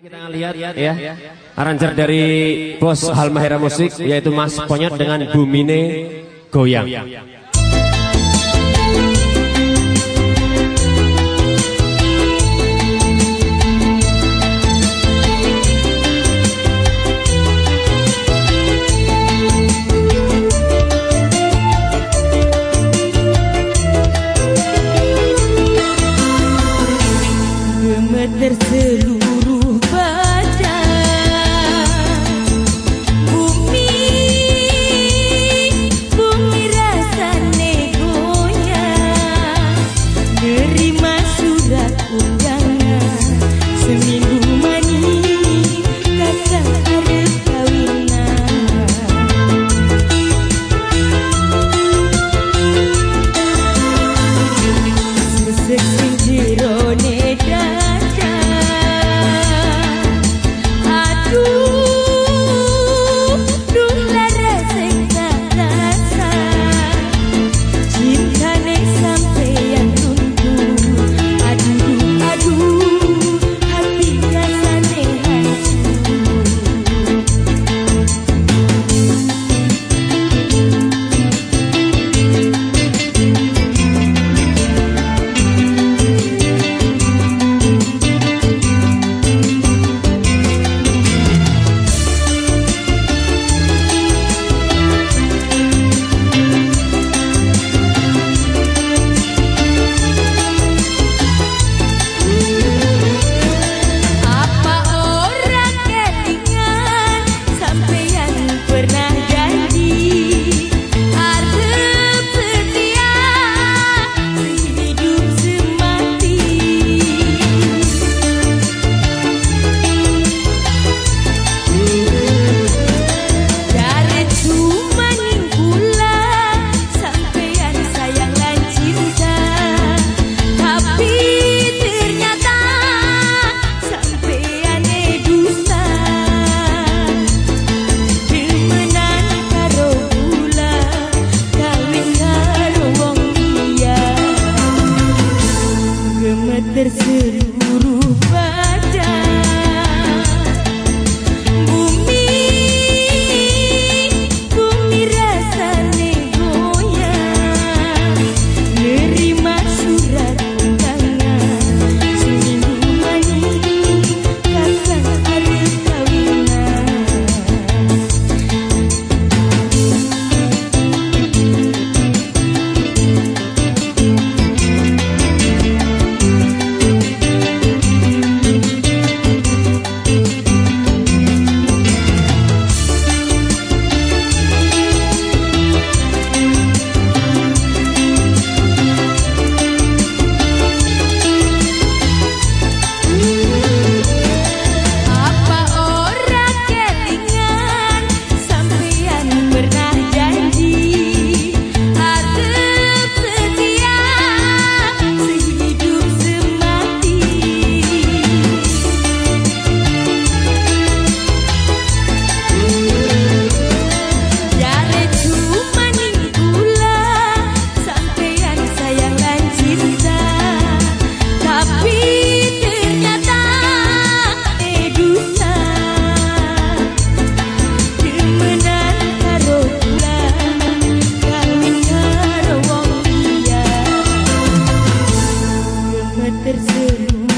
Kita lihat ya, aranjer dari bos Halmahera Musik yaitu Mas Ponyot dengan Bumine Goyang. punya berseluruh badan tercero.